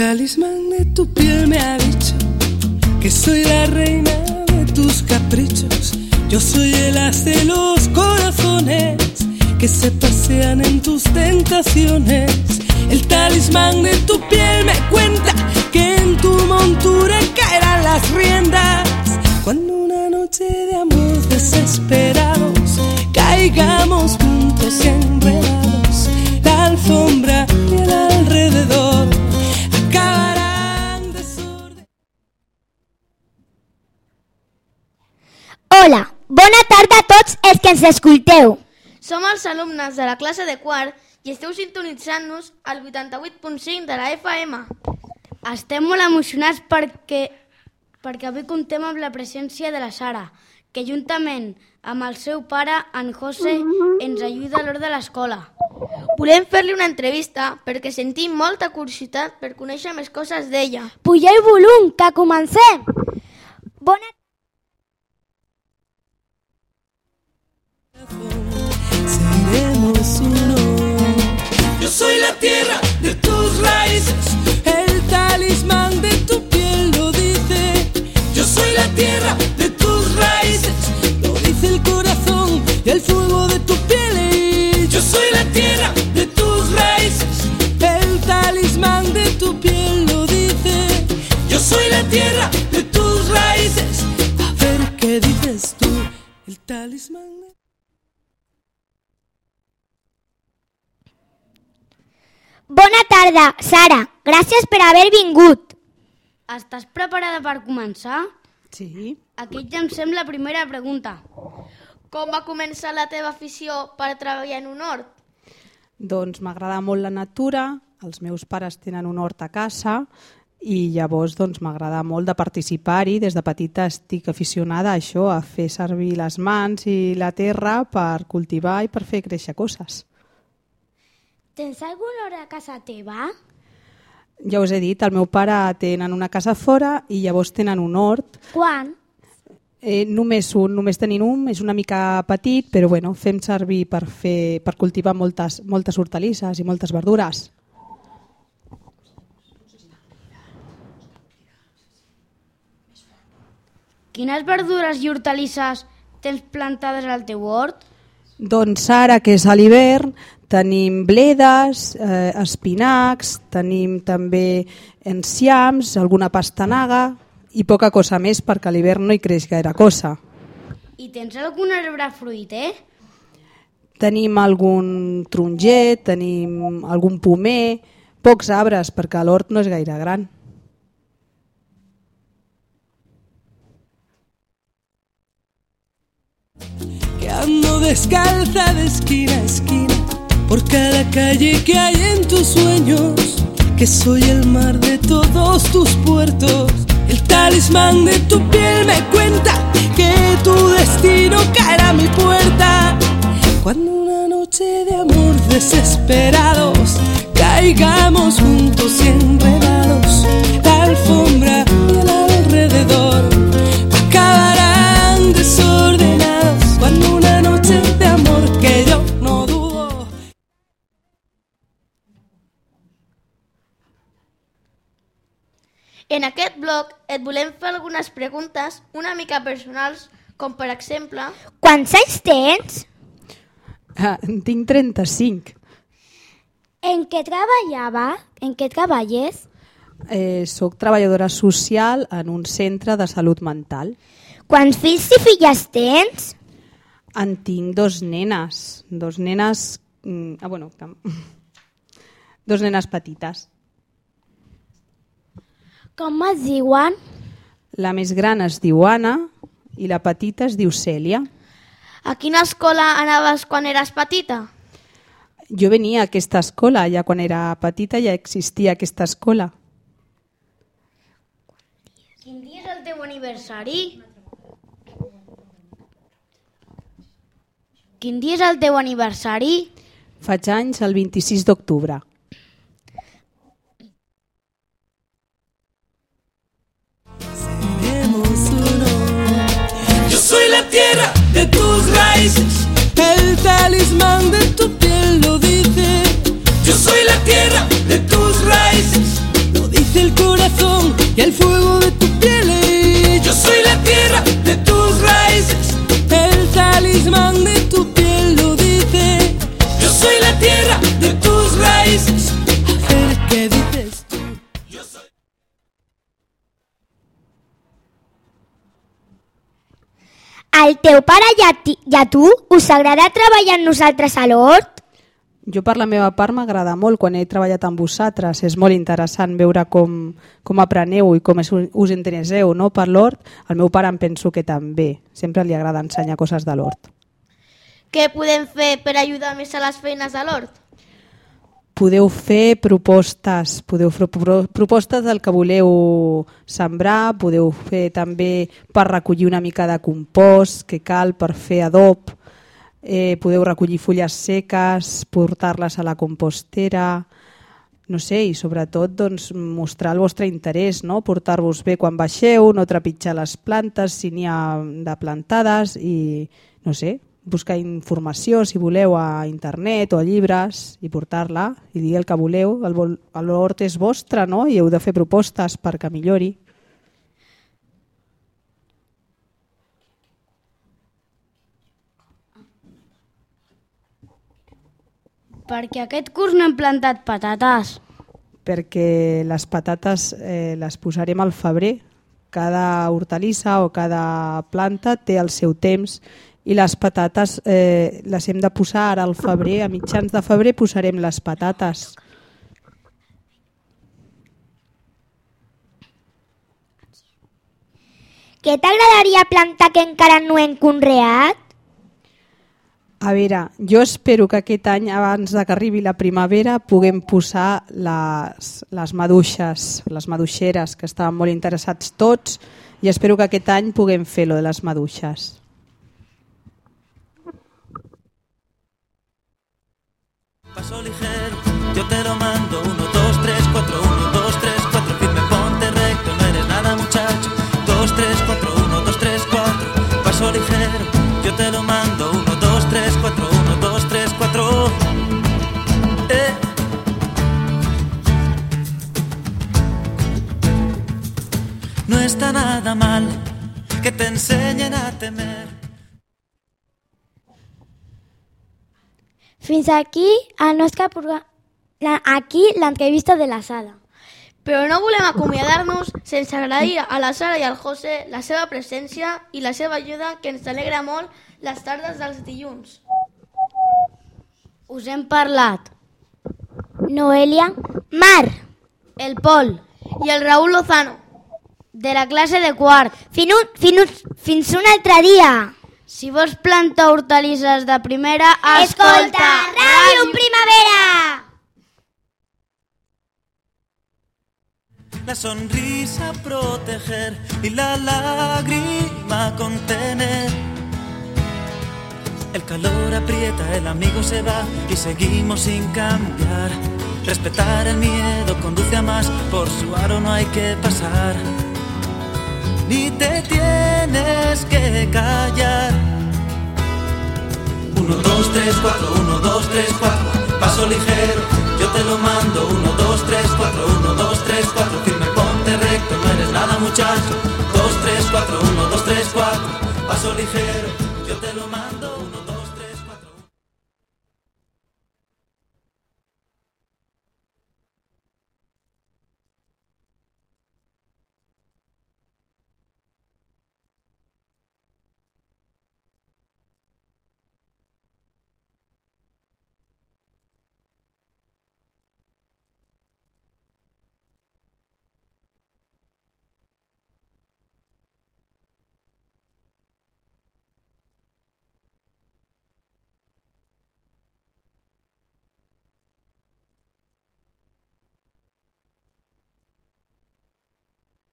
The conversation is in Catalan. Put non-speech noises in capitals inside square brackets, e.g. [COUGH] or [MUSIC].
talismán de tu piel me ha dicho que soy la reina de tus caprichos. Yo soy el as de los corazones que se pasean en tus tentaciones. El talismán de tu piel me cuenta que en tu montura caerán las riendas. Cuando una noche de amor desesperados caigamos juntos y els que ens escolteu. Som els alumnes de la classe de quart i esteu sintonitzant-nos al 88.5 de la FM. Estem molt emocionats perquè, perquè avui comptem amb la presència de la Sara, que juntament amb el seu pare, en José, ens ajuda a l'hora de l'escola. Volem fer-li una entrevista perquè sentim molta curiositat per conèixer més coses d'ella. Pugeu volum, que comencem! Bona seremos de- Bona tarda, Sara. Gràcies per haver vingut. Estàs preparada per començar? Sí. Aquí ja em sembla la primera pregunta. Com va començar la teva afició per treballar en un hort? Doncs m'agrada molt la natura, els meus pares tenen un hort a casa i llavors doncs, m'agrada molt de participar-hi. Des de petita estic aficionada a això, a fer servir les mans i la terra per cultivar i per fer créixer coses. Tens algun hora a casa teva? Ja us he dit, el meu pare tenen una casa fora i llavors tenen un hort. Quan? Eh, només un, només tenim un, és una mica petit, però bueno, fem servir per, fer, per cultivar moltes, moltes hortalisses i moltes verdures. Quines verdures i hortalisses tens plantades al teu hort? Doncs ara que és a l'hivern tenim bledes, eh, espinacs, tenim també enciams, alguna pastanaga i poca cosa més perquè a l'hivern no hi creix gaire cosa. I tens algun arbre fruiter? Tenim algun taronger, tenim algun pomer, pocs arbres perquè l'hort no és gaire gran. Que ando descalza de esquina a esquina por cada calle que hay en tus sueños, que soy el mar de todos tus puertos. El talismán de tu piel me cuenta que tu destino caerá a mi puerta. Cuando una noche de amor desesperados caigamos juntos y enredados, En aquest bloc et volem fer algunes preguntes una mica personals, com per exemple... Quants anys tens? Ah, en tinc 35. En què treballava? En què treballes? Eh, soc treballadora social en un centre de salut mental. Quants fills i filles tens? En tinc dos nenes, dos nenes... mm, Ah, bueno, que... [LAUGHS] dos nenes petites. Com es diuen? La més gran es diu Anna i la petita es diu Cèlia. A quina escola anaves quan eres petita? Jo venia a aquesta escola, ja quan era petita ja existia aquesta escola. Quin dia és el teu aniversari? Quin dia és el teu aniversari? Faig anys el 26 d'octubre. tierra de tus raíces. El talismán de tu piel lo dice. Yo soy la tierra de tus raíces. Lo dice el corazón y el fuego. Al teu pare i a, ti, i a tu us agrada treballar amb nosaltres a l'hort? Jo per la meva part m'agrada molt quan he treballat amb vosaltres. És molt interessant veure com, com apreneu i com us interesseu no? per l'hort. El meu pare em penso que també. Sempre li agrada ensenyar coses de l'hort. Què podem fer per ajudar més a les feines de l'hort? Podeu fer propostes, podeu fer pro- propostes del que voleu sembrar, podeu fer també per recollir una mica de compost que cal per fer adob, eh, podeu recollir fulles seques, portar-les a la compostera, no sé, i sobretot doncs, mostrar el vostre interès, no? portar-vos bé quan baixeu, no trepitjar les plantes si n'hi ha de plantades i, no sé, buscar informació si voleu a internet o a llibres i portar-la i dir el que voleu. El L'hort és vostre no? i heu de fer propostes perquè millori. Perquè aquest curs no hem plantat patates. perquè les patates eh, les posarem al febrer. Cada hortalissa o cada planta té el seu temps i les patates eh, les hem de posar ara al febrer, a mitjans de febrer posarem les patates. Què t'agradaria plantar que encara no hem conreat? A veure, jo espero que aquest any, abans de que arribi la primavera, puguem posar les, les maduixes, les maduixeres, que estaven molt interessats tots, i espero que aquest any puguem fer lo de les maduixes. Paso ligero, yo te lo mando. 1, 2, 3, 4, 1, 2, 3, 4. Firme, ponte recto, no eres nada, muchacho. 2, 3, 4, 1, 2, 3, 4. Paso ligero, yo te lo mando. 1, 2, 3, 4, 1, 2, 3, 4. Eh. No está nada mal que te enseñen a temer. Fins aquí el nostre programa. Aquí l'entrevista de la sala. Però no volem acomiadar-nos sense agrair a la Sara i al José la seva presència i la seva ajuda que ens alegra molt les tardes dels dilluns. Us hem parlat. Noelia. Mar. El Pol, I el Raül Lozano. de la classe de quart. Fins un, fins un, fins un altre dia. Si vols plantar hortalisses de primera, Escolta, Ràdio Primavera! La sonrisa proteger y la lágrima contener. El calor aprieta, el amigo se va y seguimos sin cambiar. Respetar el miedo conduce a más, por su aro no hay que pasar. Ni te tienes que callar. 1, 2, 3, 4, 1, 2, 3, 4. Paso ligero, yo te lo mando. 1, 2, 3, 4, 1, 2, 3, 4. Firme, ponte recto, no eres nada, muchacho. 2, 3, 4, 1, 2, 3, 4. Paso ligero, yo te lo mando.